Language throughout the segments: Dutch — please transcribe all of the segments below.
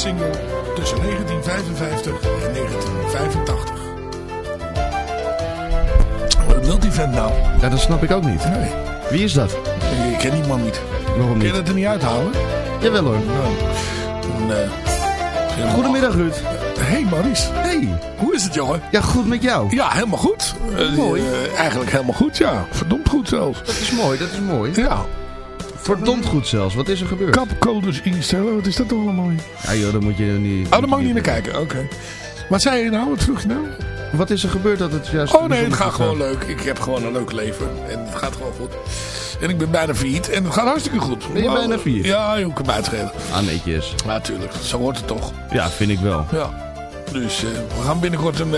Single tussen 1955 en 1985. Wat wil die vent nou? Ja, dat snap ik ook niet. Nee, Wie is dat? ik ken die man niet. Waarom Kun je niet? dat er niet uithalen? Jawel hoor. Nou, dan, eh, Goedemiddag Ruud. Hey Maurice, Hey. hoe is het jongen? Ja, goed met jou. Ja, helemaal goed. Eh, Mooi. eh, eigenlijk helemaal goed, ja. Verdomd goed zelfs. Dat is mooi, dat is mooi. Ja, Verdomd goed zelfs. Wat is er gebeurd? kapcoders instellen, wat is dat toch allemaal? Ja joh, daar moet je niet... Oh, daar mag je niet naar kijken, oké. Wat zei je nou? Wat vroeg je nou? Wat is er gebeurd dat het juist... Oh nee, het gaat gewoon leuk. Ik heb gewoon een leuk leven. En het gaat gewoon goed. En ik ben bijna failliet. En het gaat hartstikke goed. Ben je Maar- bijna failliet? Ja, je kan mij het schelen. Ah, netjes. Ja, natuurlijk. Zo hoort het toch. Ja, vind ik wel. Ja. Dus eh, we gaan binnenkort een,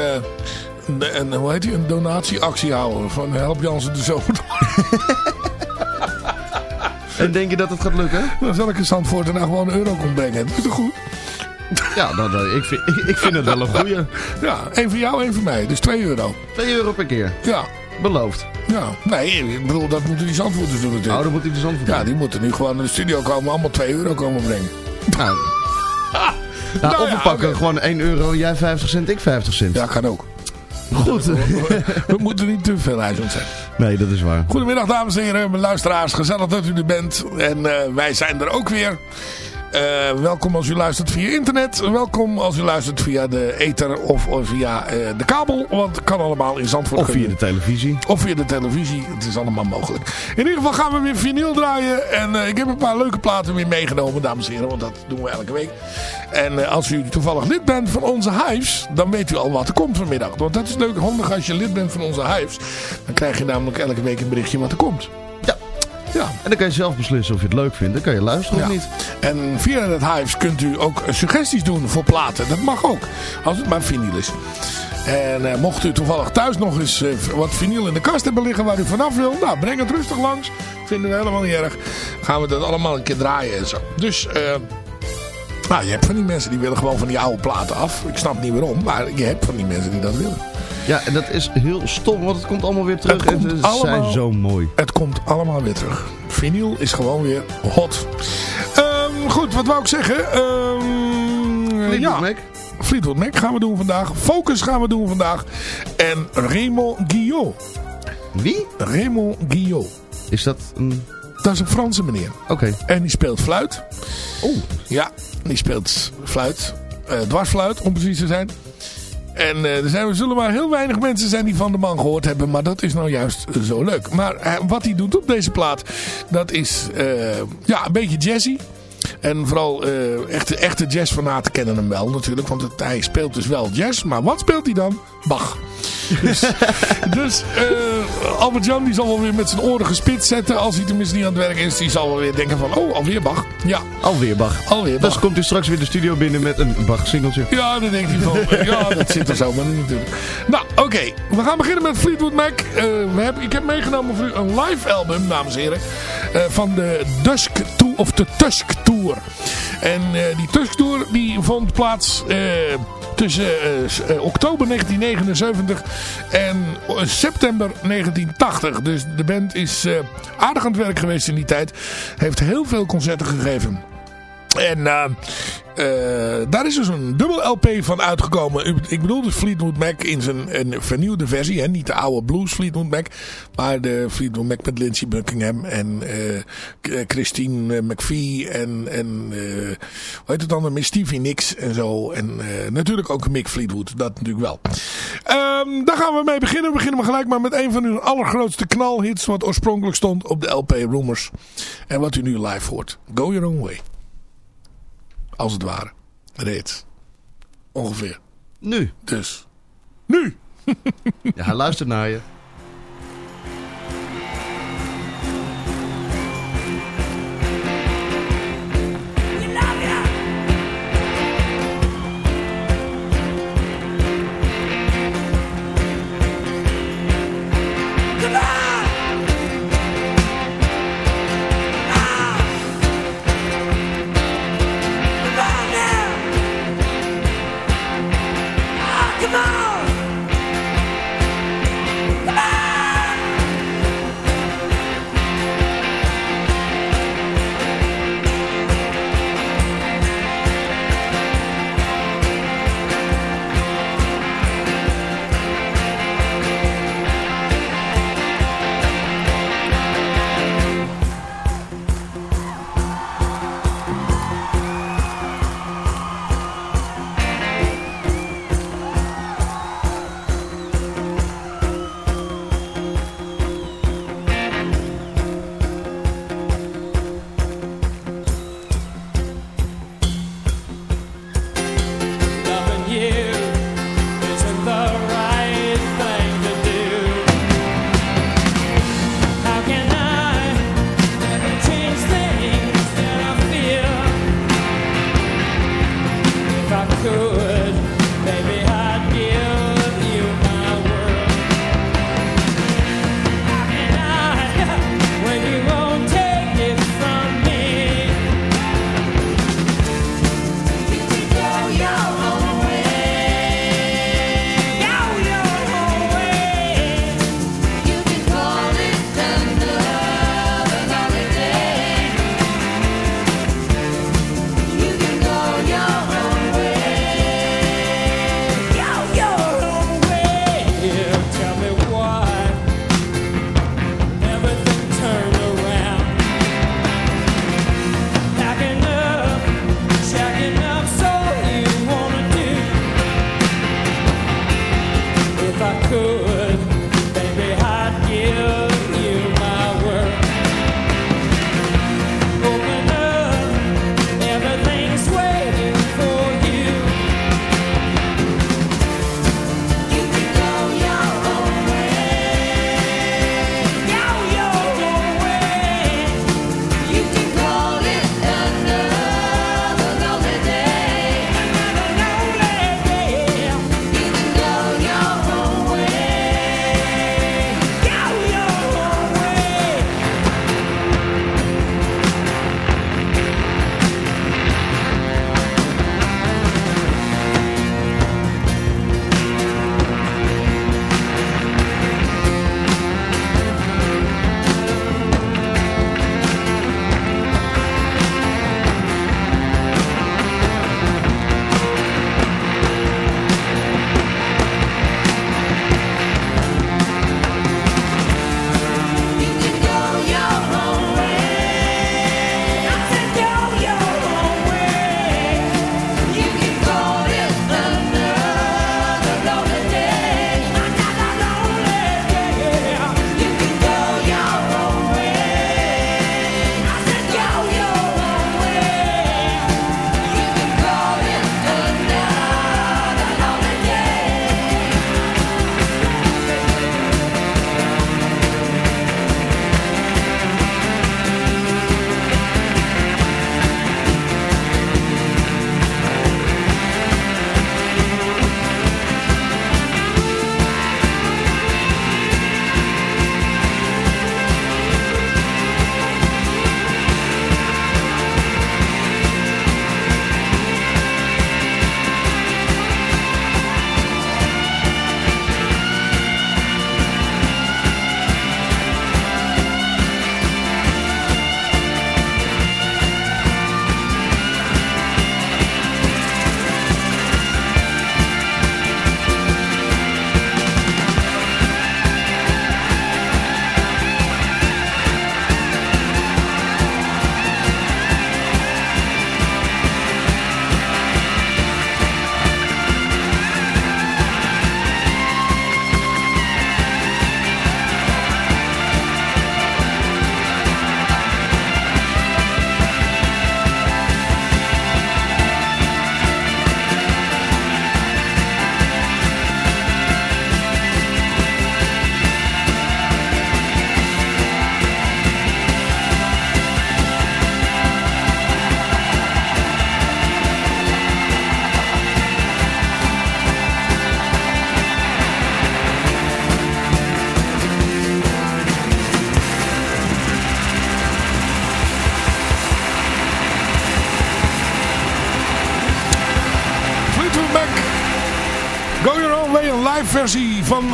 een, een, hoe heet die, een donatieactie houden. Van Help Jansen de Zomer. En denk je dat het gaat lukken? Dan zal ik in Zandvoort er nou gewoon een euro kon brengen. Dat is toch goed? Ja, dan, ik, vind, ik, ik vind het wel een goeie. Ja, één voor jou, één voor mij. Dus 2 euro. 2 euro per keer. Ja. Beloofd. Ja. Nee, ik bedoel, dat moeten die Zandvoorters doen natuurlijk. Nou, dan moet ik de zand voor Ja, die moeten nu gewoon in de studio komen. Allemaal 2 euro komen brengen. Nou, Nou of we ja, pakken oké. gewoon 1 euro, jij 50 cent, ik 50 cent. Ja, kan ook. Goed. We moeten niet te veel huis zijn. Nee, dat is waar. Goedemiddag dames en heren, mijn luisteraars. Gezellig dat u er bent. En eh, wij zijn er ook weer. Eh, welkom als u luistert via internet. Welkom als u luistert via de ether of, of via eh, de kabel. Want het kan allemaal in Zandvoort. Of via de televisie. Of via de televisie. Het is allemaal mogelijk. In ieder geval gaan we weer vinyl draaien. En eh, ik heb een paar leuke platen weer meegenomen, dames en heren. Want dat doen we elke week. En als u toevallig lid bent van onze Hives, dan weet u al wat er komt vanmiddag. Want dat is leuk handig als je lid bent van onze Hives. Dan krijg je namelijk elke week een berichtje wat er komt. Ja. En dan kan je zelf beslissen of je het leuk vindt. Dan kan je luisteren Ja. of niet. En via het Hives kunt u ook eh, suggesties doen voor platen. Dat mag ook. Als het maar vinyl is. En eh, mocht u toevallig thuis nog eens eh, wat vinyl in de kast hebben liggen waar u vanaf wil. Nou, breng het rustig langs. Vinden we helemaal niet erg. Gaan we dat allemaal een keer draaien en zo. Dus, nou, je hebt van die mensen die willen gewoon van die oude platen af. Ik snap niet waarom, maar je hebt van die mensen die dat willen. Ja, en dat is heel stom, want het komt allemaal weer terug. Het en ze allemaal- zijn zo mooi. Het komt allemaal weer terug. Vinyl is gewoon weer hot. Ehm, goed, wat wou ik zeggen? Ehm, Fleetwood ja, Mac. Fleetwood Mac gaan we doen vandaag. Focus gaan we doen vandaag. En Raymond Guillot. Wie? Raymond Guillot. Is dat een... Dat is een Franse meneer. Oké. En die speelt fluit. Oeh. Ja, die speelt fluit. Eh, dwarsfluit, om precies te zijn. En eh, er, zijn, er zullen maar heel weinig mensen zijn die van de man gehoord hebben. Maar dat is nou juist zo leuk. Maar eh, wat hij doet op deze plaat, dat is eh, ja, een beetje jazzy. En vooral echte, echte jazzfanaten kennen hem wel natuurlijk. Want hij speelt dus wel jazz. Maar wat speelt hij dan? Bach. Dus, dus eh, Albert-Jan die zal wel weer met zijn oren gespitst zetten. Als hij tenminste niet aan het werk is. Die zal wel weer denken van, oh, alweer Bach. Ja, Alweer Bach. alweer Bach. Dus komt u straks weer de studio binnen met een Bach-singeltje. Ja, dan denkt hij van, ja, dat zit er zomaar in natuurlijk. Nou, oké. We gaan beginnen met Fleetwood Mac. Eh, we hebben, ik heb meegenomen voor u een live album, dames en heren. eh, van de Dusk Tour, of de Tusk Tour. En die Tusk Tour, die vond plaats... tussen oktober 1979 en eh, september 1980. Dus de band is eh, aardig aan het werk geweest in die tijd. Heeft heel veel concerten gegeven. En eh, eh, daar is dus een dubbel LP van uitgekomen. Ik bedoel de Fleetwood Mac in zijn een vernieuwde versie. Hè? Niet de oude blues Fleetwood Mac. Maar de Fleetwood Mac met Lindsey Buckingham en eh, Christine eh, McVie. En, en eh, hoe heet het dan? Miss Stevie Nicks en zo. En natuurlijk ook Mick Fleetwood. Dat natuurlijk wel. Ehm, daar gaan we mee beginnen. We beginnen we gelijk maar met een van hun allergrootste knalhits. Wat oorspronkelijk stond op de LP Rumors. En wat u nu live hoort. Go Your Own Way. Als het ware. Reeds. Ongeveer. Nu. Dus. Nu! Ja, hij luistert naar je.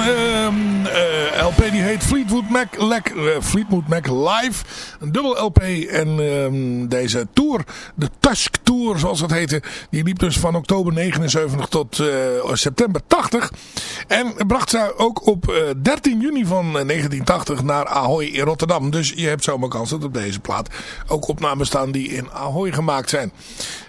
Ehm, eh, LP die heet Fleetwood Mac, eh, Fleetwood Mac Live. Een dubbel LP en ehm, deze tour, de Tusk Tour zoals het heette, die liep dus van oktober 79 tot eh, september 80. En bracht ze ook op eh, 13 juni van eh, 1980 naar Ahoy in Rotterdam. Dus je hebt zomaar kans dat op deze plaat ook opnames staan die in Ahoy gemaakt zijn.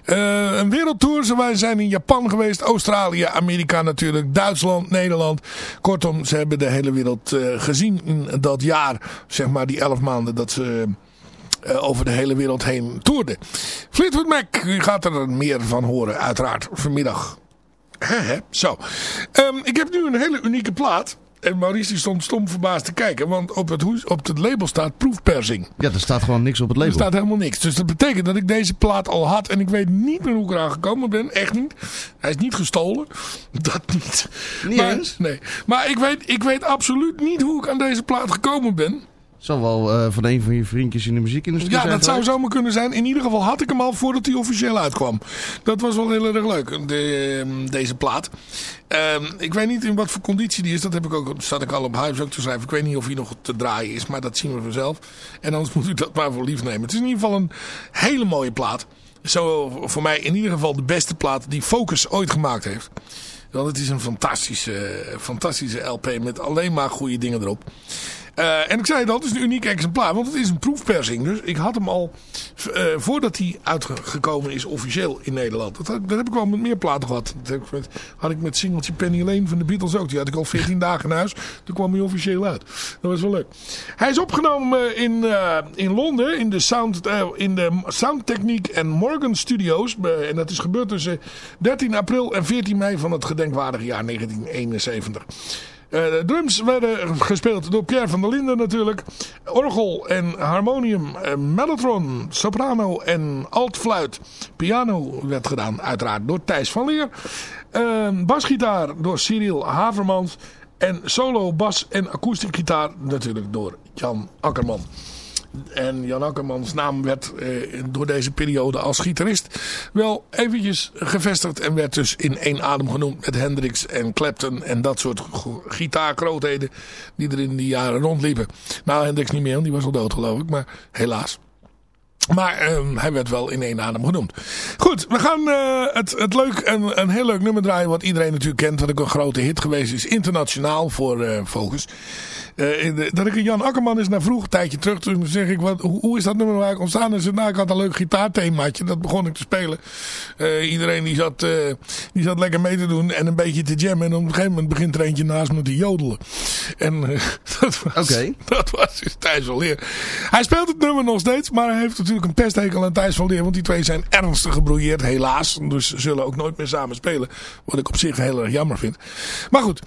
Eh, een wereldtour. Ze zijn in Japan geweest, Australië, Amerika natuurlijk, Duitsland, Nederland. Kortom, ze hebben de hele wereld eh, gezien in dat jaar. Zeg maar die elf maanden dat ze eh, over de hele wereld heen toerden. Fleetwood Mac, u gaat er meer van horen uiteraard vanmiddag. Zo. Ehm, ik heb nu een hele unieke plaat. En Maurice die stond stom verbaasd te kijken. Want op het, hoes, op het label staat proefpersing. Ja, er staat gewoon niks op het Er label. staat helemaal niks. Dus dat betekent dat ik deze plaat al had. En ik weet niet meer hoe ik eraan gekomen ben. Echt niet. Hij is niet gestolen. Dat niet. Niet maar, eens? Nee. Maar ik weet, ik weet absoluut niet hoe ik aan deze plaat gekomen ben. Zal wel eh, van een van je vriendjes in de muziekindustrie Ja, zijn dat zou zomaar kunnen zijn. In ieder geval had ik hem al voordat hij officieel uitkwam. Dat was wel heel erg leuk, de, ehm, deze plaat. Ehm, ik weet niet in wat voor conditie die is. Dat heb ik ook, zat ik al op Hives ook te schrijven. Ik weet niet of hij nog te draaien is, maar dat zien we vanzelf. En anders moet u dat maar voor lief nemen. Het is in ieder geval een hele mooie plaat. Zo voor mij in ieder geval de beste plaat die Focus ooit gemaakt heeft. Want het is een fantastische, fantastische LP met alleen maar goede dingen erop. Eh, en ik zei al, het is een uniek exemplaar, want het is een proefpersing. Dus ik had hem al, eh, voordat hij uitgekomen is officieel in Nederland. Dat, dat heb ik al met meer platen gehad. Dat heb ik met, had ik met singeltje Penny Lane van de Beatles ook. Die had ik al 14 dagen in huis. Toen kwam hij officieel uit. Dat was wel leuk. Hij is opgenomen eh, in, in Londen, in de, Sound, in de Sound Technique en Morgan Studios. En dat is gebeurd tussen 13 april en 14 mei van het gedenkwaardige jaar 1971. Eh, de drums werden gespeeld door Pierre van der Linden natuurlijk. Orgel en harmonium, eh, mellotron, soprano en altfluit. Piano werd gedaan uiteraard door Thijs van Leer. Eh, basgitaar door Cyril Havermans. En solo bas en akoestiekgitaar natuurlijk door Jan Akkerman. En Jan Akkermans naam werd eh, door deze periode als gitarist wel eventjes gevestigd. En werd dus in één adem genoemd met Hendrix en Clapton en dat soort gitaargrootheden die er in die jaren rondliepen. Nou, Hendrix niet meer, die was al dood geloof ik, maar helaas. Maar ehm, hij werd wel in één adem genoemd. Goed, we gaan eh, het, het leuk, een, een heel leuk nummer draaien. Wat iedereen natuurlijk kent. Wat ook een grote hit geweest is. Internationaal voor eh, Focus. Eh, in de- dat ik een Jan Akkerman is naar vroeg een tijdje terug. Toen zeg ik, wat, hoe, hoe is dat nummer waar ik ontstaan? En zei, nou, ik had een leuk gitaarthemaatje. Dat begon ik te spelen. Eh, iedereen die zat, eh, die zat lekker mee te doen. En een beetje te jammen. En op een gegeven moment begint er eentje naast me te jodelen. En dat was, dat was dus Thijs van Leer. Hij speelt het nummer nog steeds. Maar hij heeft natuurlijk een pesthekel aan Thijs van Leer. Want die twee zijn ernstig gebrouilleerd. Helaas. Dus ze zullen ook nooit meer samen spelen. Wat ik op zich heel erg jammer vind. Maar goed.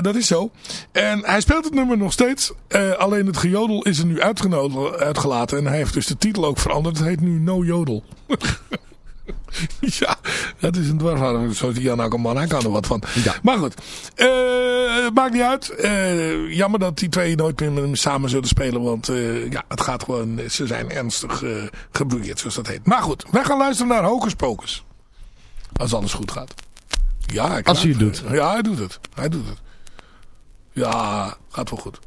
dat is zo. En hij speelt het nummer nog steeds. Eh, alleen het gejodel is er nu uitgelaten. En hij heeft dus de titel ook veranderd. Het heet nu No Jodel. Ja, dat is een dwarsvader. Zoals die Jan Akkerman, hij kan er wat van. Ja. Maar goed, eh, maakt niet uit. Eh, jammer dat die twee nooit meer met hem samen zullen spelen. Want ja, het gaat gewoon, ze zijn ernstig uh, gebrouilleerd, zoals dat heet. Maar goed, wij gaan luisteren naar Hocus Pocus. Als alles goed gaat. Ja, hij Als hij het doet. Ja, hij doet het. Hij doet het. Ja, gaat wel goed.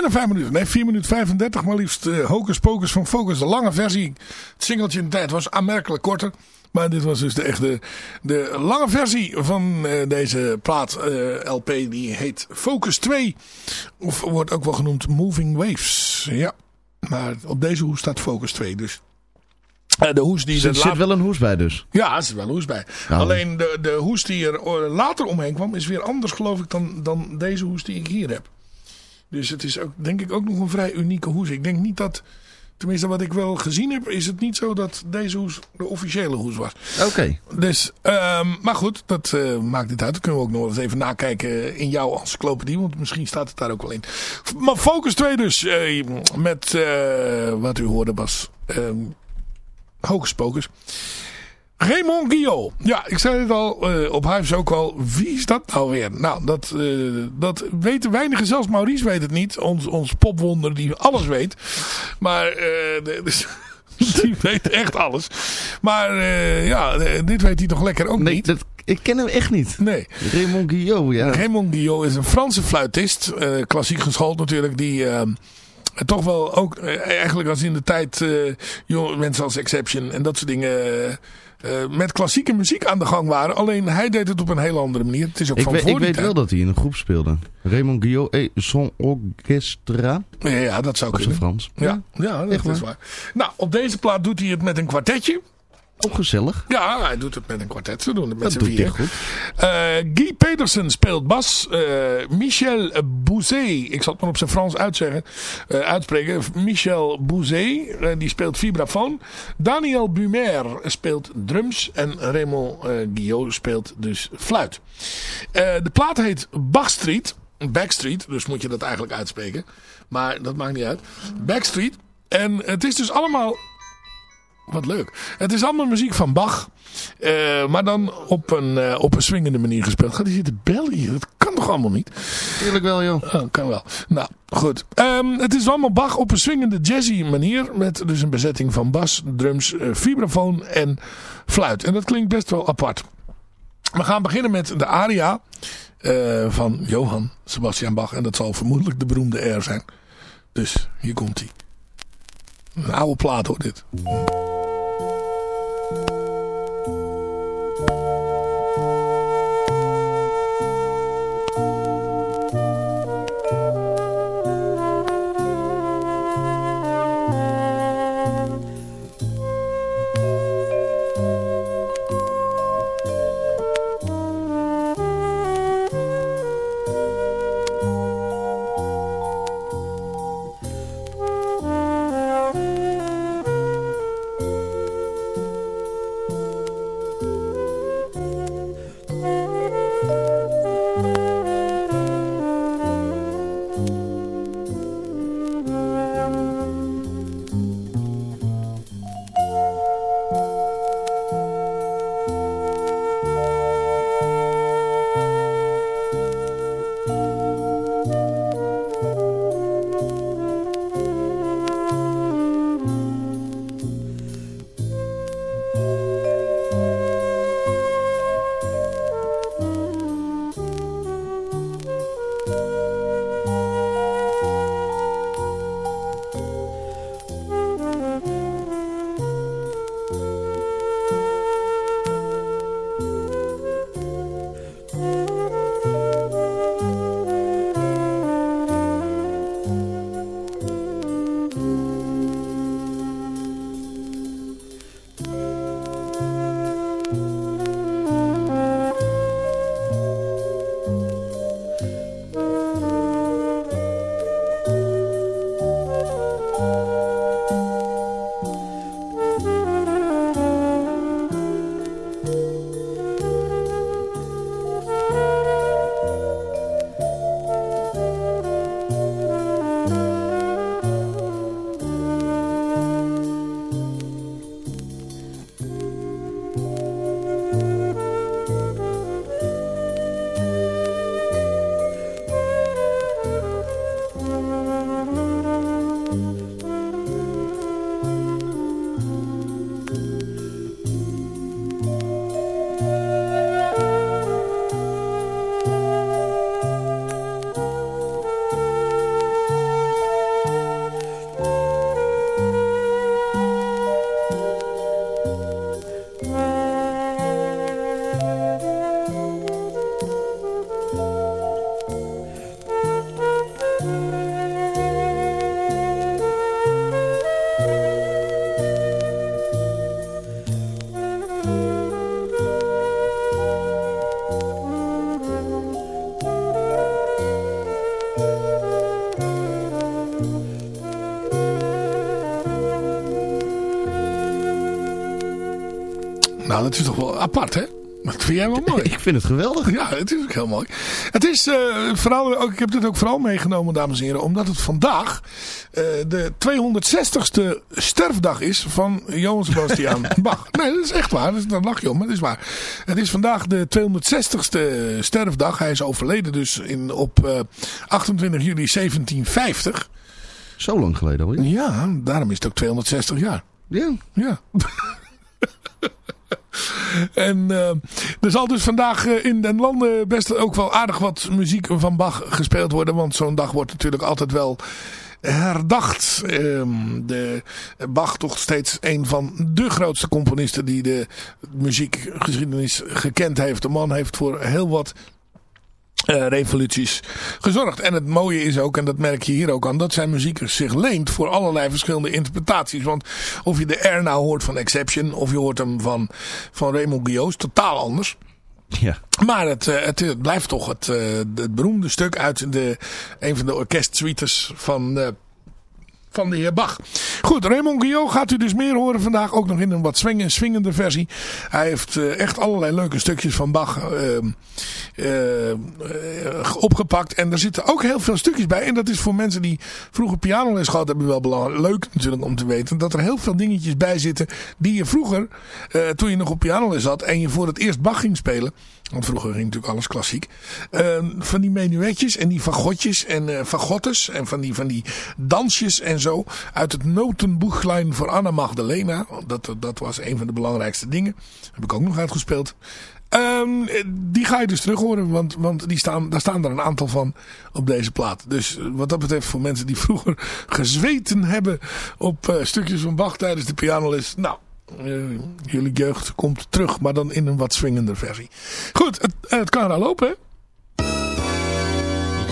Bijna vijf minuten. Nee, 4 minuten 35 maar liefst. eh, Hocus Pocus van Focus. De lange versie. Het singeltje in de tijd was aanmerkelijk korter. Maar dit was dus de echte, de lange versie van eh, deze plaat eh, LP. Die heet Focus 2. Of wordt ook wel genoemd Moving Waves. Ja, maar op deze hoes staat Focus 2 dus. De hoes die Er zit later- wel een hoes bij dus. ja, er zit wel een hoes bij. Alleen de, de hoes die er later omheen kwam is weer anders geloof ik dan, dan deze hoes die ik hier heb. Dus het is ook, denk ik ook nog een vrij unieke hoes. Ik denk niet dat, tenminste wat ik wel gezien heb, is het niet zo dat deze hoes de officiële hoes was. Oké. Dus, ehm, maar goed, dat eh, maakt niet uit. Dat kunnen we ook nog eens even nakijken in jouw encyclopedie. Want misschien staat het daar ook wel in. Maar Focus 2 dus. eh, met eh, wat u hoorde was ehm Hocus Pocus. Raymond Guillot. Ja, ik zei het al eh, op huis ook al. Wie is dat nou weer? Nou, dat, eh, dat weten weinigen. Zelfs Maurice weet het niet. Ons, ons popwonder die alles weet. Maar eh, dus, die weet echt alles. Maar ja, dit weet hij toch lekker ook Nee, niet? dat, ik ken hem echt niet. Nee. Raymond Guillot, ja. Raymond Guillot is een Franse fluitist. klassiek geschoold natuurlijk. Die toch wel ook eigenlijk als in de tijd jonge mensen als Exception en dat soort dingen... eh, met klassieke muziek aan de gang waren. Alleen hij deed het op een heel andere manier. Het is ook Ik, van weet- voor ik weet tijd. wel dat hij in een groep speelde. Raymond Guillot et son orchestra. Ja, ja, dat zou kunnen. Frans. Ja, ja dat Echt is waar. Nou, op deze plaat doet hij het met een kwartetje. Ook gezellig. Ja, hij doet het met een kwartet. Ze doen het met z'n vieren. goed. Eh, Guy Pedersen speelt bas. Eh, Michel Bouzet, ik zal het maar op zijn Frans uitzeggen, eh, uitspreken. Michel Bouzet, die speelt vibrafoon. Daniel Bumer speelt drums. En Raymond Guillot speelt dus fluit. De plaat heet Bachstreet. Backstreet, dus moet je dat eigenlijk uitspreken. Maar dat maakt niet uit. Backstreet. En het is dus allemaal wat leuk. Het is allemaal muziek van Bach. eh, maar dan op een, eh, op een swingende manier gespeeld. Gaat hij zitten bellen hier? Dat kan toch allemaal niet? Eerlijk wel, joh. Oh, kan wel. Nou, goed. Ehm, het is allemaal Bach op een swingende jazzy manier. Met dus een bezetting van bas, drums, eh, vibrafoon en fluit. En dat klinkt best wel apart. We gaan beginnen met de aria van Johann Sebastian Bach. En dat zal vermoedelijk de beroemde air zijn. Dus hier komt hij. Een oude plaat hoor dit. Nou, dat is toch wel apart, hè? Dat vind jij wel mooi. Ik vind het geweldig. Ja, het is ook heel mooi. Het is uh, vooral, ook, ik heb dit ook vooral meegenomen, dames en heren, omdat het vandaag uh, de 260ste sterfdag is van Johann Sebastian Bach. Nee, dat is echt waar. Dat, lach je om, maar dat is waar. Het is vandaag de 260ste sterfdag. Hij is overleden dus in, op uh, 28 juli 1750. Zo lang geleden al, Ja, daarom is het ook 260 jaar. Ja. Ja. En uh, er zal dus vandaag uh, in den landen best ook wel aardig wat muziek van Bach gespeeld worden. Want zo'n dag wordt natuurlijk altijd wel herdacht. Um, de Bach toch steeds een van de grootste componisten die de muziekgeschiedenis gekend heeft. De man heeft voor heel wat uh, revoluties gezorgd. En het mooie is ook, en dat merk je hier ook aan, dat zijn muziek zich leent voor allerlei verschillende interpretaties. Want of je de R nou hoort van Exception, of je hoort hem van, van Raymond Guillaume, totaal anders. Ja. Maar het, het, het blijft toch het, het beroemde stuk uit de, een van de orkestsuites van... van de heer Bach. Goed, Raymond Guillaume gaat u dus meer horen vandaag. Ook nog in een wat swingende versie. Hij heeft uh, echt allerlei leuke stukjes van Bach uh, uh, opgepakt. En er zitten ook heel veel stukjes bij. En dat is voor mensen die vroeger pianoles gehad hebben wel belangrijk. Leuk natuurlijk om te weten. Dat er heel veel dingetjes bij zitten. Die je vroeger, toen je nog op pianoles zat. En je voor het eerst Bach ging spelen. Want vroeger ging natuurlijk alles klassiek. Uh, van die menuetjes en die fagotjes en uh, fagottes. En van die, van die dansjes en zo. Uit het notenboeglijn voor Anna Magdalena. Dat, dat was een van de belangrijkste dingen. Heb ik ook nog uitgespeeld. Um, die ga je dus terug horen. Want, want die staan, daar staan er een aantal van op deze plaat. Dus wat dat betreft voor mensen die vroeger gezweten hebben op stukjes van Bach tijdens de pianoles. Nou, uh, jullie jeugd komt terug, maar dan in een wat swingender versie. Goed, het, het kan al lopen, hè?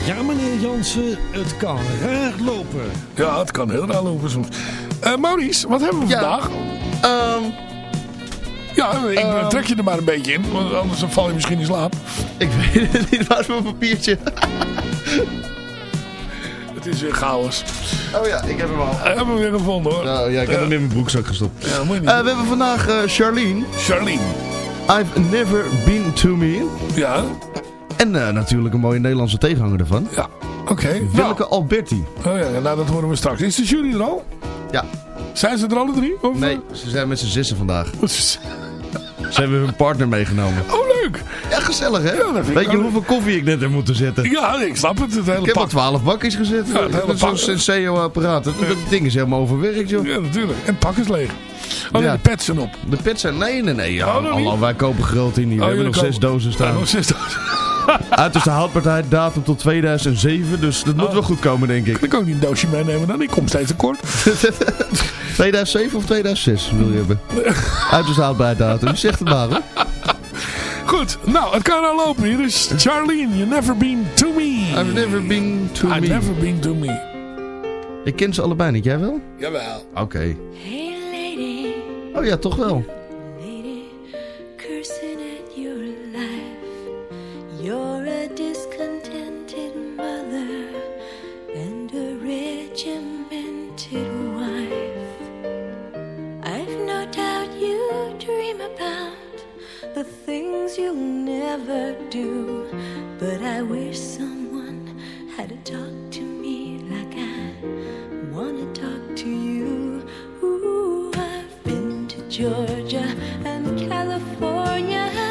Ja, meneer Jansen, het kan raar lopen. Ja, het kan heel raar lopen soms. Uh, Maurice, wat hebben we ja. vandaag? Um, ja, ik um, trek je er maar een beetje in, want anders val je misschien in slaap. Ik weet het niet, waar is mijn papiertje? Is weer chaos. Oh ja, ik heb hem al. Ik heb hem weer gevonden hoor. Nou, ja, ik heb hem in mijn broekzak gestopt. Ja, moet je niet Uh, we hebben vandaag Charlene. Charlene. I've never been to me. Ja, En natuurlijk een mooie Nederlandse tegenhanger ervan. ja. Oké. Nou. Willeke Alberti. Oh ja, nou dat horen we straks. Is de jury er al? Ja. Zijn ze er alle drie? Of, Nee, ze zijn met z'n zissen vandaag. Oh, Ze hebben hun partner meegenomen. Leuk. Ja, gezellig hè? Ja, dat vind ik Weet je wel- hoeveel koffie ik net heb moeten zetten? Ja, ik snap het. Het hele Ik heb al twaalf bakjes gezet. Ja, zo'n. Senseo-apparaat. Dat, dat ding is helemaal overwerkt, joh. Ja, natuurlijk. En het pak is leeg. Oh Ja. de pets zijn op. De pets zijn... Nee, nee, nee. Ja, Oh, wij kopen groot in hier. We Oh, hebben nog jullie zes kopen- dozen Ja, staan. nog zes dozen. Uiterste houdbaarheid, datum tot 2007. Dus dat moet Oh. wel goed komen, denk ik. Ik kan ook niet een doosje meenemen dan. Ik kom steeds tekort. 2007 of 2006 wil je hebben? Uiterste houdbaarheid datum. Zeg het maar, hoor. Goed. Nou, het kan al lopen. Hier is Charlene. You never been to me. I've never been to I've me. never been to me. Ik ken ze allebei niet. Jij wel? Jawel. Oké. Hey lady, Oh ja, toch wel. You'll never do, but I wish someone had to talk to me like I wanna talk to you. Ooh, I've been to Georgia and California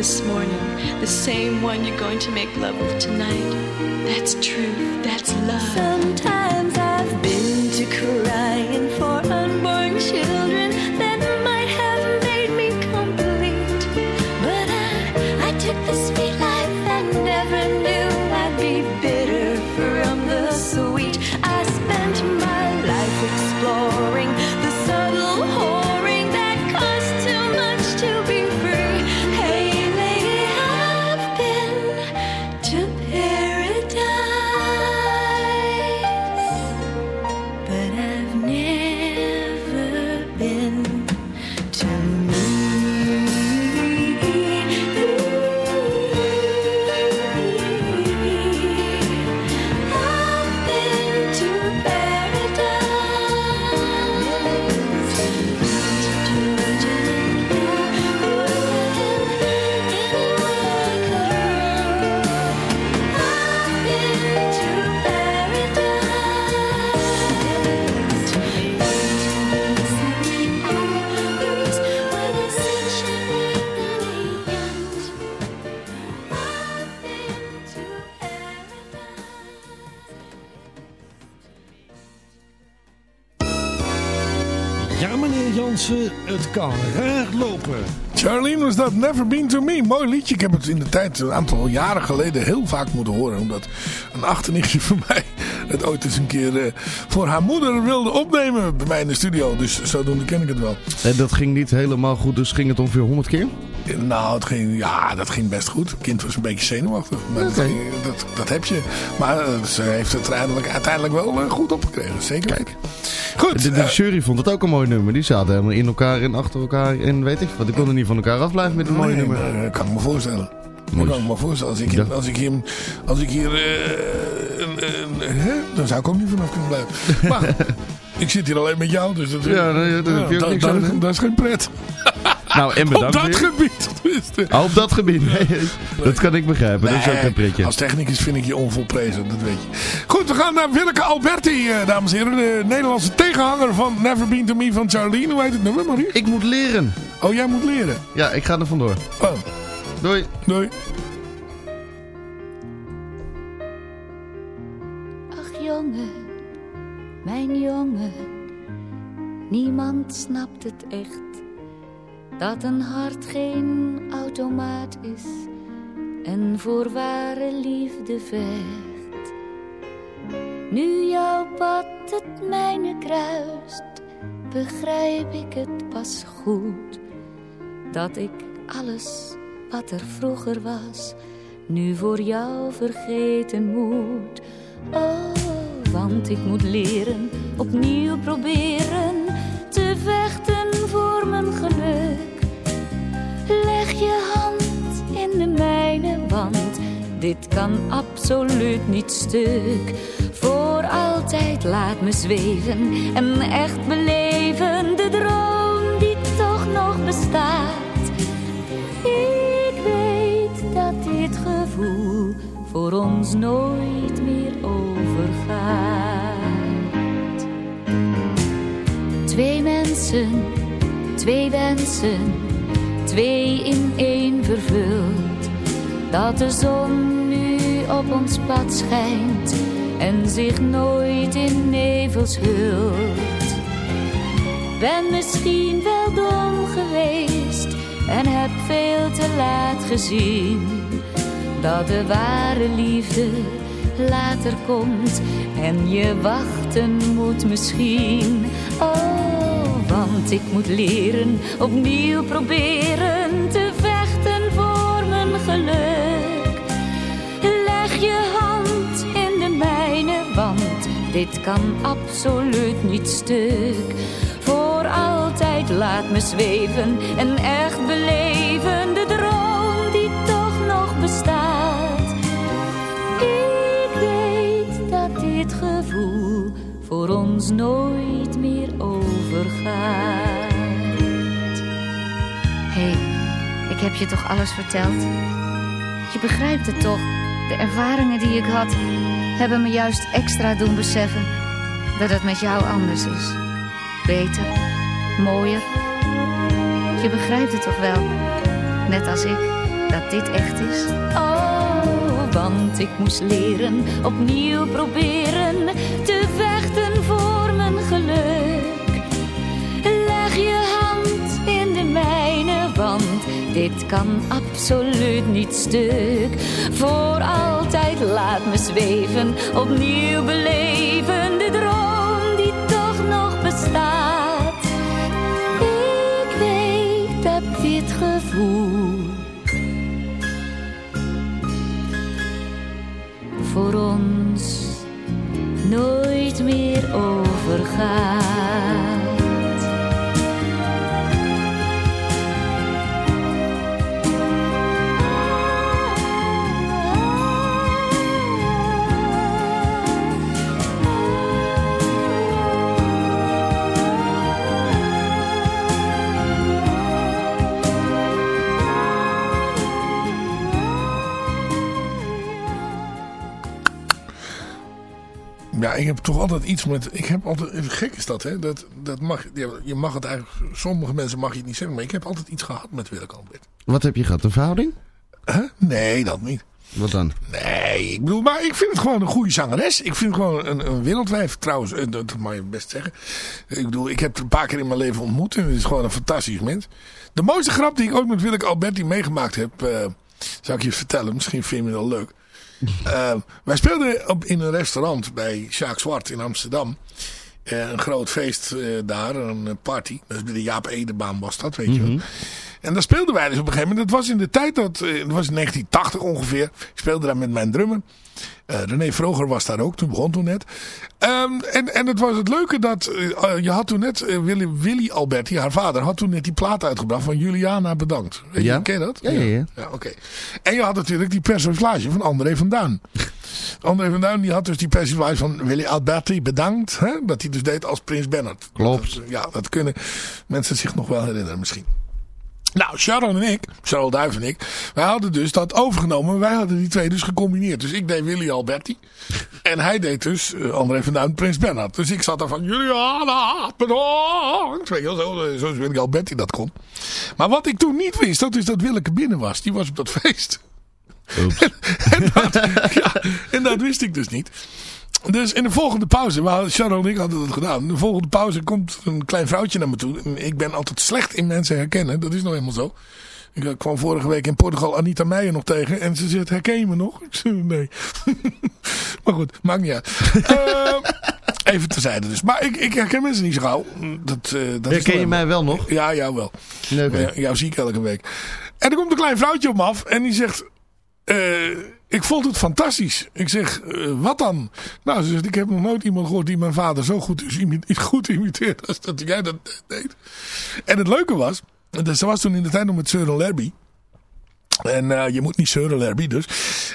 this morning, the same one you're going to make love with tonight. That's truth. Never Been To Me. Mooi liedje. Ik heb het in de tijd, een aantal jaren geleden, heel vaak moeten horen. Omdat een achternichtje van mij het ooit eens een keer eh, voor haar moeder wilde opnemen bij mij in de studio. Dus zodoende ken ik het wel. En dat ging niet helemaal goed, dus ging het ongeveer 100 keer? Nou, het ging, ja, dat ging best goed. Het kind was een beetje zenuwachtig. Maar dat, ging- dat, dat heb je. Maar eh, ze heeft het uiteindelijk, uiteindelijk wel eh, goed opgekregen. Zeker. Goed. De, de eh, jury vond het ook een mooi nummer. Die zaten helemaal in elkaar en achter elkaar en weet ik wat. Ik kon er niet van elkaar afblijven met een mooi nee, nummer. maar, eh, kan ik me voorstellen. Mooi. Dat kan ik me voorstellen. Als ik, Ja. als ik hier, als ik hier dan zou ik ook niet vanaf kunnen blijven. Maar ik zit hier alleen met jou, dus dat, Ja, dat, dat- dat is geen pret. Nou, en Op bedankt dat weer. gebied. tenminste. Oh, op dat gebied. Nee, dat kan ik begrijpen. dat is ook een pretje. Als technicus vind ik je onvolprezen, dat weet je. Goed, we gaan naar Willeke Alberti, eh, dames en heren. De Nederlandse tegenhanger van Never Been To Me van Charlene. Hoe heet het nummer, Marie? Ik moet leren. Oh, jij moet leren. Ja, ik ga er vandoor. Oh, Doei. doei. Ach jongen, mijn jongen, niemand snapt het echt. Dat een hart geen automaat is en voor ware liefde vecht. Nu jouw pad het mijne kruist, begrijp ik het pas goed. Dat ik alles wat er vroeger was, nu voor jou vergeten moet. Oh, want ik moet leren, opnieuw proberen te vechten voor mijn geluk. Je hand in de mijne, want dit kan absoluut niet stuk. Voor altijd laat me zweven en echt beleven de droom die toch nog bestaat. Ik weet dat dit gevoel voor ons nooit meer overgaat. Twee mensen, twee wensen, twee in één vervuld. Dat de zon nu op ons pad schijnt en zich nooit in nevels hult. Ben misschien wel dom geweest en heb veel te laat gezien dat de ware liefde later komt en je wachten moet misschien. Oh, want ik moet leren, opnieuw proberen te vechten voor mijn geluk. Leg je hand in de mijne, want dit kan absoluut niet stuk. Voor altijd laat me zweven en echt beleven de droom die toch nog bestaat. Ik weet dat dit gevoel voor ons nooit meer over. Hé, hey, ik heb je toch alles verteld? Je begrijpt het toch? De ervaringen die ik had, hebben me juist extra doen beseffen dat het met jou anders is. Beter, mooier. Je begrijpt het toch wel, net als ik, dat dit echt is? Oh, want ik moest leren, opnieuw proberen dit kan absoluut niet stuk. Voor altijd laat me zweven, opnieuw beleven de droom die toch nog bestaat. Ik weet dat dit gevoel voor ons nooit meer overgaat. Ik heb toch altijd iets met... Ik heb altijd... Gek is dat, hè? Dat, dat mag, je mag het eigenlijk... Sommige mensen mag je het niet zeggen, maar ik heb altijd iets gehad met Willeke Albert. Wat heb je gehad? Een verhouding? Huh? Nee, dat niet. Wat dan? Nee, ik bedoel, maar ik vind het gewoon een goede zangeres. Ik vind het gewoon een, een wereldwijf trouwens. eh, Dat mag je best zeggen. Ik bedoel, ik heb haar een paar keer in mijn leven ontmoet. En het is gewoon een fantastisch mens. De mooiste grap die ik ooit met Willeke Alberti meegemaakt heb... eh, zou ik je vertellen. Misschien vind je het wel leuk. Eh, wij speelden op, in een restaurant bij Sjaak Zwart in Amsterdam. Eh, een groot feest eh, daar, een party. Is bij de Jaap Edebaan was dat, weet je wel. En daar speelden wij dus op een gegeven moment. Dat was in de tijd, dat, eh, dat was in 1980 ongeveer. Ik speelde daar met mijn drummer. Eh, René Vroger was daar ook, toen begon toen net. Ehm, en, en het was het leuke dat, eh, je had toen net, Willy, Willy Alberti, haar vader, had toen net die plaat uitgebracht van Juliana Bedankt. Weet je, Ja. ken je dat? Ja, ja, ja. Ja, oké. En je had natuurlijk die persiflage van André van Duin. André van Duin die had dus die persiflage van Willy Alberti bedankt. Hè? Dat hij dus deed als Prins Bernhard. Klopt. Dat, ja, dat kunnen mensen zich nog wel herinneren misschien. Nou, Sharon en ik, Sharon Duif en ik, wij hadden dus dat overgenomen. Wij hadden die twee dus gecombineerd. Dus ik deed Willy Alberti. En hij deed dus uh, André van Duin, Prins Bernhard. Dus ik zat daar van, Juliana, bedankt. Weet je zo, zoals Willy Alberti dat kon. Maar wat ik toen niet wist, dat is dat Willeke binnen was. Die was op dat feest. en, dat, ja, en dat wist ik dus niet. Dus in de volgende pauze, hadden, Sharon en ik hadden dat gedaan. In de volgende pauze komt een klein vrouwtje naar me toe. Ik ben altijd slecht in mensen herkennen, dat is nou helemaal zo. Ik kwam vorige week in Portugal Anita Meijer nog tegen. En ze zegt, herken je me nog? Ik zei, nee. maar goed, maakt niet uit. uh, even terzijde dus. Maar ik, ik herken mensen niet zo gauw. Dat, uh, dat herken je mij wel nog? Ja, jou wel. Ja, jou zie ik elke week. En er komt een klein vrouwtje op me af. En die zegt... Uh, ik vond het fantastisch. Ik zeg, uh, wat dan? Nou, ze zegt, ik heb nog nooit iemand gehoord die mijn vader zo goed, goed imiteert als dat jij dat deed. En het leuke was, ze was toen in de tijd nog met Søren Lerby. En uh, je moet niet zeuren, Lerby dus.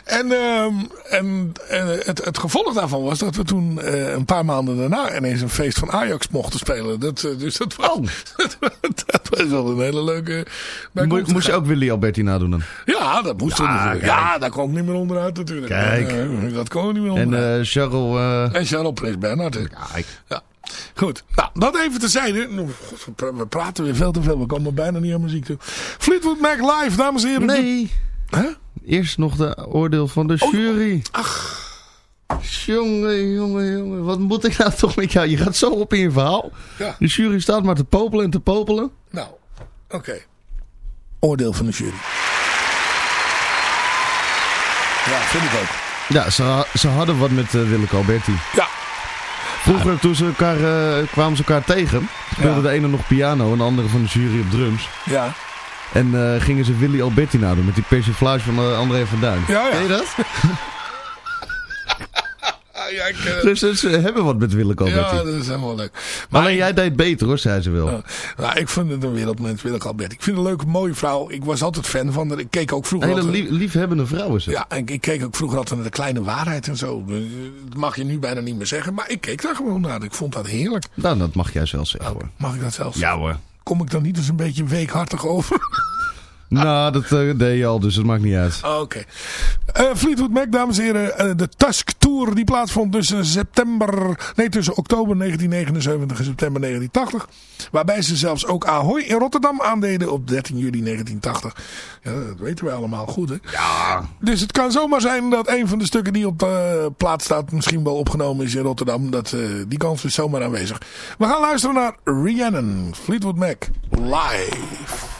En, uh, en uh, het, het gevolg daarvan was dat we toen uh, een paar maanden daarna ineens een feest van Ajax mochten spelen. Dat, dus dat was, oh. dat was wel een hele leuke... Mo moest je ook Willy Alberti nadoen dan? Ja, dat moest ja, natuurlijk. Ja, daar kwam ik niet meer onderuit natuurlijk. Kijk. dat kon niet meer en onderuit. En Cheryl... En Cheryl Prins Bernhard. Kijk. Ja. Goed, nou, dat even terzijde. We praten weer veel te veel. We komen bijna niet aan muziek toe. Fleetwood Mac live, dames en heren. Nee. Huh? Eerst nog de oordeel van de oh, jury. Ach. Jongen, jongen, jongen. Wat moet ik nou toch met jou? Je gaat zo op in je verhaal. Ja. De jury staat maar te popelen en te popelen. Nou, oké. Okay. Oordeel van de jury. Ja, vind ik ook. Ja, ze, ze hadden wat met uh, Willeke Alberti. Ja. Vroeger, toen ze elkaar, uh, kwamen ze elkaar tegen, speelde ja. de ene nog piano en de andere van de jury op drums. Ja. En uh, gingen ze Willy Alberti nadoen met die persiflage van uh, André van Duin. Ja, ja. Ken je dat? ja, ik, eh, Dus, dus ze hebben wat met Willeke ja, Alberti. dat is helemaal leuk. Maar alleen jij deed beter hoor, zei ze wel. Ja. Nou, ik vind het een wereldmens, Willeke Alberti. Ik vind het een leuke, mooie vrouw. Ik was altijd fan van haar. Ik keek ook Een vroeger hele altijd- lief, liefhebbende vrouw is het. Ja, en ik keek ook vroeger altijd naar de kleine waarheid en zo. Dat mag je nu bijna niet meer zeggen. Maar ik keek daar gewoon naar. Ik vond dat heerlijk. Nou, dat mag jij zelf zeggen hoor. Mag ik dat zelfs? Ja hoor. Kom ik dan niet eens een beetje weekhartig over? Nou, dat eh, deed je al, dus dat maakt niet uit. Oké. Eh, Fleetwood Mac, dames en heren. eh, de Tusk Tour die plaatsvond tussen september... Nee, tussen oktober 1979 en september 1980. Waarbij ze zelfs ook Ahoy in Rotterdam aandeden op 13 juli 1980. Ja, dat weten wij allemaal goed, hè? Ja. Dus het kan zomaar zijn dat een van de stukken die op de plaat staat... misschien wel opgenomen is in Rotterdam. Dat, die kans is zomaar aanwezig. We gaan luisteren naar Rhiannon, Fleetwood Mac, live.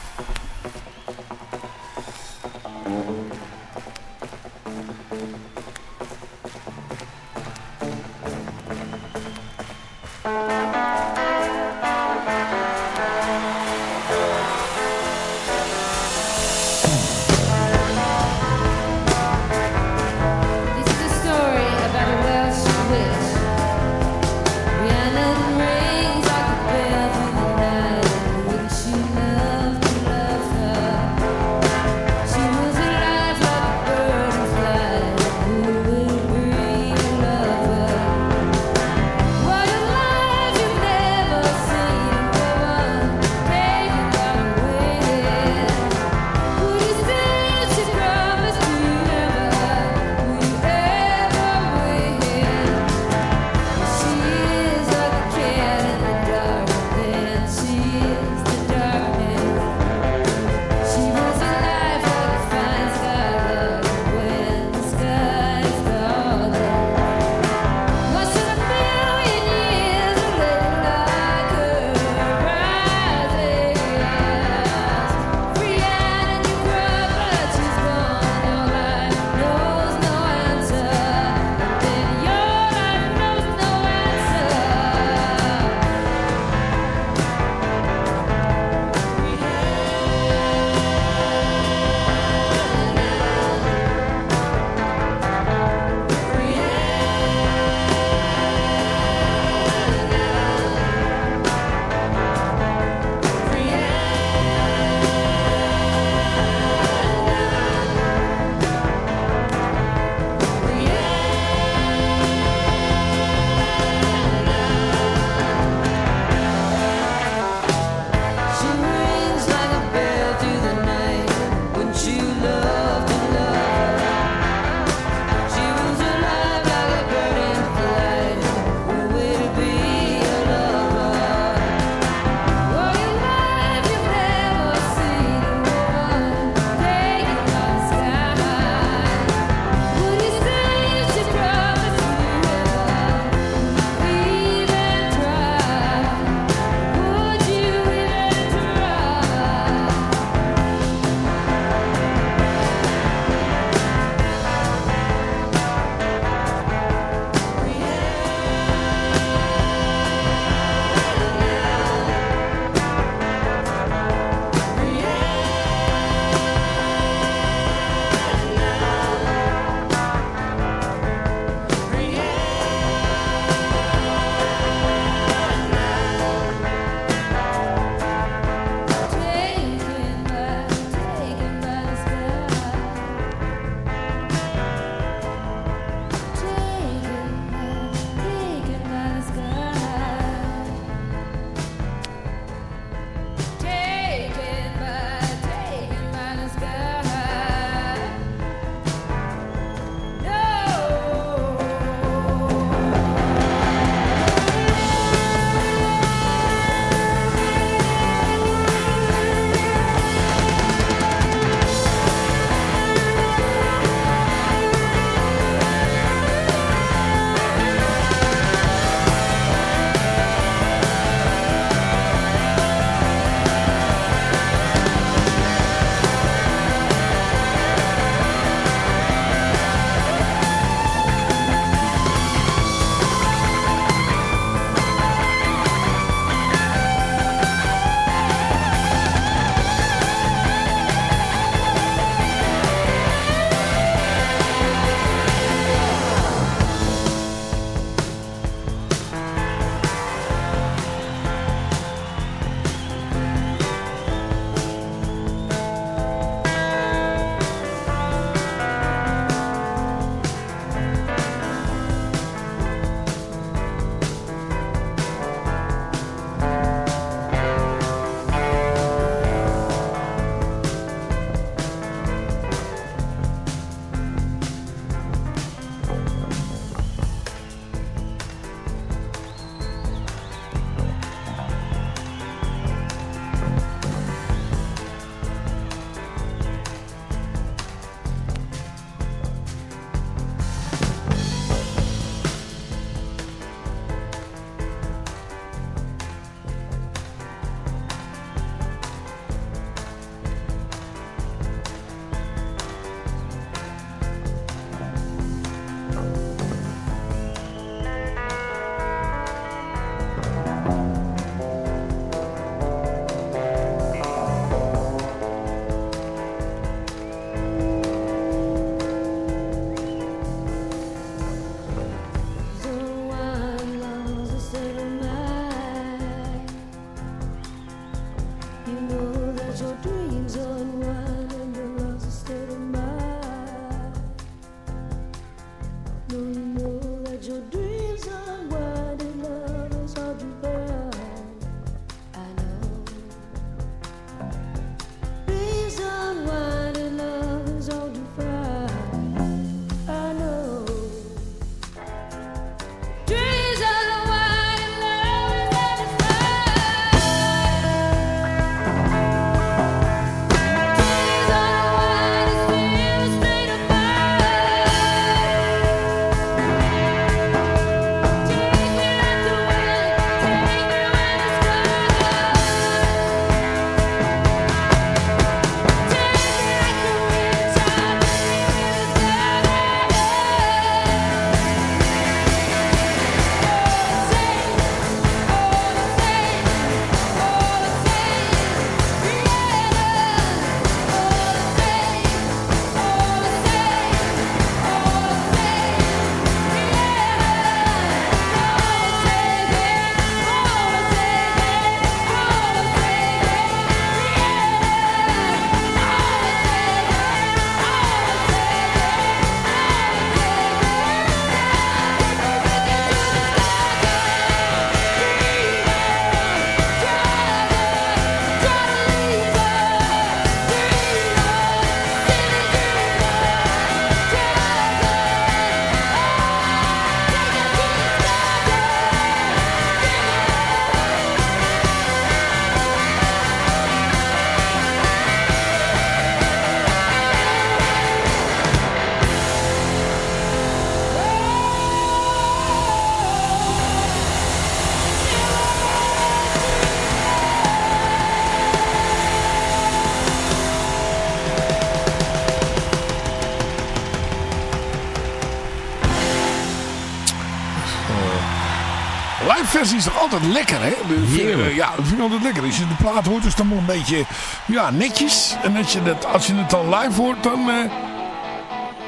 Lekker, hè? Heerlijk. ja, dat vind ik altijd lekker. Als je de plaat hoort, is het dan wel een beetje ja, netjes. En als je, dat, als je het dan live hoort, dan... eh,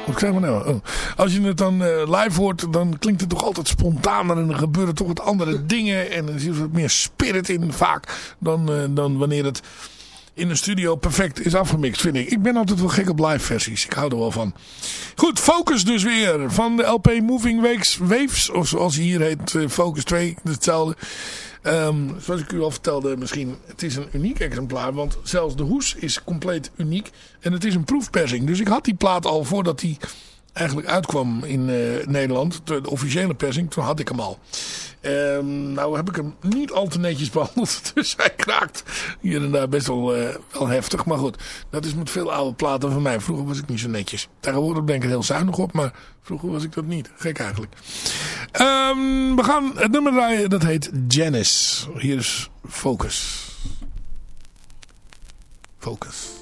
wat krijg we nou? Oh. Als je het dan eh, live hoort, dan klinkt het toch altijd spontaner. En er gebeuren toch wat andere dingen. En er zit wat meer spirit in vaak. Dan, eh, dan wanneer het in de studio perfect is afgemixt, vind ik. Ik ben altijd wel gek op live versies. Ik hou er wel van. Goed, Focus dus weer. Van de LP Moving Waves, Waves of zoals hij hier heet, eh, Focus 2. Hetzelfde. Ehm, zoals ik u al vertelde, misschien, het is een uniek exemplaar. Want zelfs de hoes is compleet uniek. En het is een proefpersing. Dus ik had die plaat al voordat die eigenlijk uitkwam in eh, Nederland. De, officiële persing, toen had ik hem al. Ehm, nou heb ik hem niet al te netjes behandeld. Dus hij kraakt hier en daar best wel, eh, wel heftig. Maar goed, dat is met veel oude platen van mij. Vroeger was ik niet zo netjes. Tegenwoordig ben ik er heel zuinig op. Maar vroeger was ik dat niet. Gek eigenlijk. Ehm, we gaan het nummer draaien. Dat heet Janice. Hier is Focus. Focus.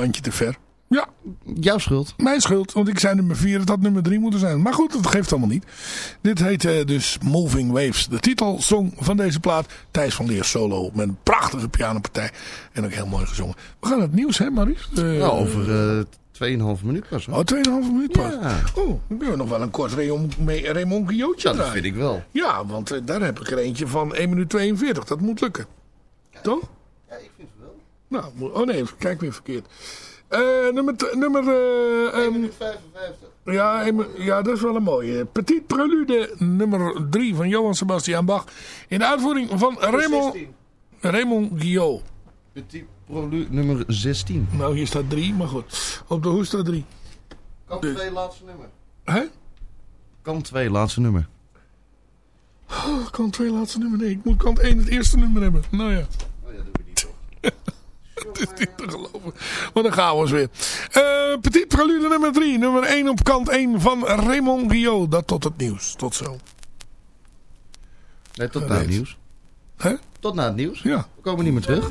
Bandje te ver. Ja, Jouw schuld. mijn schuld, want ik zei nummer 4, het had nummer 3 moeten zijn. Maar goed, dat geeft allemaal niet. Dit heet eh, dus Moving Waves. De titelsong van deze plaat. Thijs van Leer solo met een prachtige pianopartij. En ook heel mooi gezongen. We gaan naar het nieuws, hè Marius? Eh, Ja, over eh 2,5 minuut pas. hoor. Oh, 2,5 minuut pas. Ja. Oh, dan kunnen we nog wel een kort Raymond, Guillotje Ja, dat draaien. vind ik wel. Ja, want eh, daar heb ik er eentje van 1 minuut 42. Dat moet lukken. Toch? Ja, ik vind het wel. Nou, oh nee, kijk weer verkeerd. Eh, nummer... nummer eh, ehm, 55. ja, een- ja, dat is wel een mooie. Petit Prelude nummer 3 van Johann Sebastian Bach. In de uitvoering van Raymond, Raymond Guillot. Petit Prolu nummer 16. Nou, hier staat 3, maar goed. Op de hoes staat 3. Kant Dus- 2, laatste nummer. Hè? Kant 2, laatste nummer. Oh, kant 2 laatste nummer. Nee, ik moet kant 1 het eerste nummer hebben. Nou ja. Oh ja, dat doe ik niet toch. Het is niet te geloven. Maar dan gaan we eens weer. Eh, Petit Prelude nummer 3. Nummer 1 op kant 1 van Raymond Guillot. Dat tot het nieuws. Tot zo. Nee, tot na het nieuws. Hè? Tot na het nieuws. Ja. We komen niet meer terug.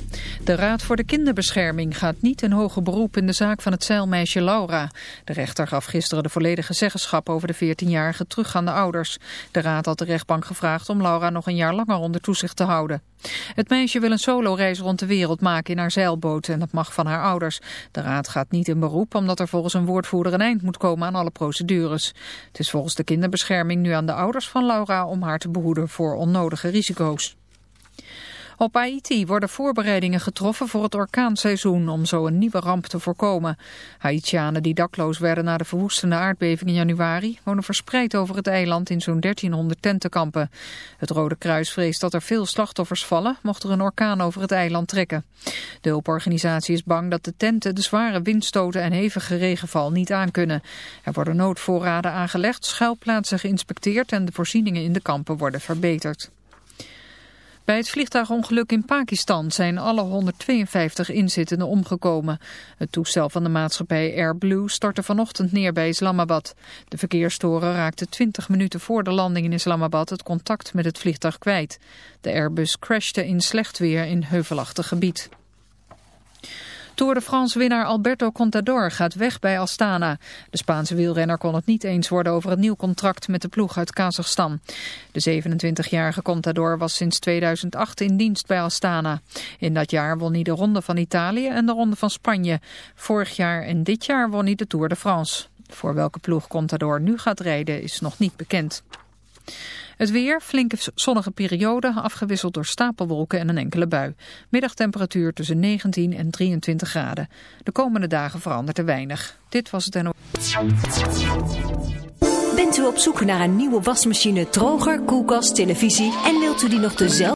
De Raad voor de Kinderbescherming gaat niet in hoger beroep in de zaak van het zeilmeisje Laura. De rechter gaf gisteren de volledige zeggenschap over de 14-jarige terug aan de ouders. De Raad had de rechtbank gevraagd om Laura nog een jaar langer onder toezicht te houden. Het meisje wil een soloreis rond de wereld maken in haar zeilboot en dat mag van haar ouders. De Raad gaat niet in beroep omdat er volgens een woordvoerder een eind moet komen aan alle procedures. Het is volgens de kinderbescherming nu aan de ouders van Laura om haar te behoeden voor onnodige risico's. Op Haiti worden voorbereidingen getroffen voor het orkaanseizoen om zo een nieuwe ramp te voorkomen. Haitianen die dakloos werden na de verwoestende aardbeving in januari wonen verspreid over het eiland in zo'n 1300 tentenkampen. Het Rode Kruis vreest dat er veel slachtoffers vallen mocht er een orkaan over het eiland trekken. De hulporganisatie is bang dat de tenten de zware windstoten en hevige regenval niet aankunnen. Er worden noodvoorraden aangelegd, schuilplaatsen geïnspecteerd en de voorzieningen in de kampen worden verbeterd. Bij het vliegtuigongeluk in Pakistan zijn alle 152 inzittenden omgekomen. Het toestel van de maatschappij Airblue stortte vanochtend neer bij Islamabad. De verkeerstoren raakte 20 minuten voor de landing in Islamabad het contact met het vliegtuig kwijt. De Airbus crashte in slecht weer in heuvelachtig gebied. Tour de France-winnaar Alberto Contador gaat weg bij Astana. De Spaanse wielrenner kon het niet eens worden over het nieuw contract met de ploeg uit Kazachstan. De 27-jarige Contador was sinds 2008 in dienst bij Astana. In dat jaar won hij de Ronde van Italië en de Ronde van Spanje. Vorig jaar en dit jaar won hij de Tour de France. Voor welke ploeg Contador nu gaat rijden is nog niet bekend. Het weer, flinke zonnige periode, afgewisseld door stapelwolken en een enkele bui. Middagtemperatuur tussen 19 en 23 graden. De komende dagen verandert er weinig. Dit was het NO. Bent u op zoek naar een nieuwe wasmachine, droger, koelkast, televisie en wilt u die nog dezelfde